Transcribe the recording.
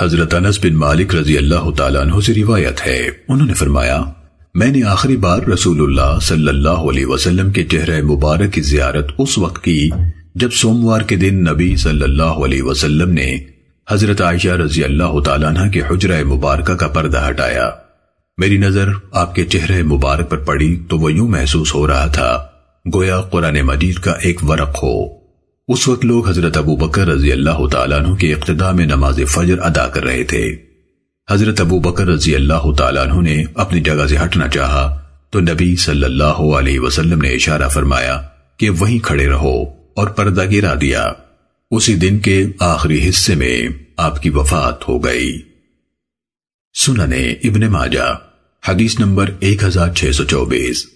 حضرت انس بن مالک رضی اللہ تعالیٰ عنہ سے روایت ہے۔ انہوں نے فرمایا، میں نے آخری بار رسول اللہ صلی اللہ علیہ وسلم کے چہرہ مبارک کی زیارت اس وقت کی جب سوموار کے دن نبی صلی اللہ علیہ وسلم نے حضرت عائشہ رضی اللہ تعالیٰ عنہ کے حجرہ مبارکہ کا پردہ ہٹایا۔ میری نظر آپ کے چہرے مبارک پر پڑی تو وہ یوں محسوس ہو رہا تھا، گویا قرآن مجید کا ایک ورق ہو۔ اس وقت لوگ حضرت ابو بکر رضی اللہ تعالیٰ عنہ کے اقتداء میں نماز فجر ادا کر رہے تھے۔ حضرت ابو بکر رضی اللہ تعالیٰ عنہ نے اپنی جگہ سے ہٹنا چاہا تو نبی صلی اللہ علیہ وسلم نے اشارہ فرمایا کہ وہیں کھڑے رہو اور پردہ گرا دیا۔ اسی دن کے آخری حصے میں آپ کی وفات ہو گئی۔ سننے ابن ماجہ، حدیث نمبر 1624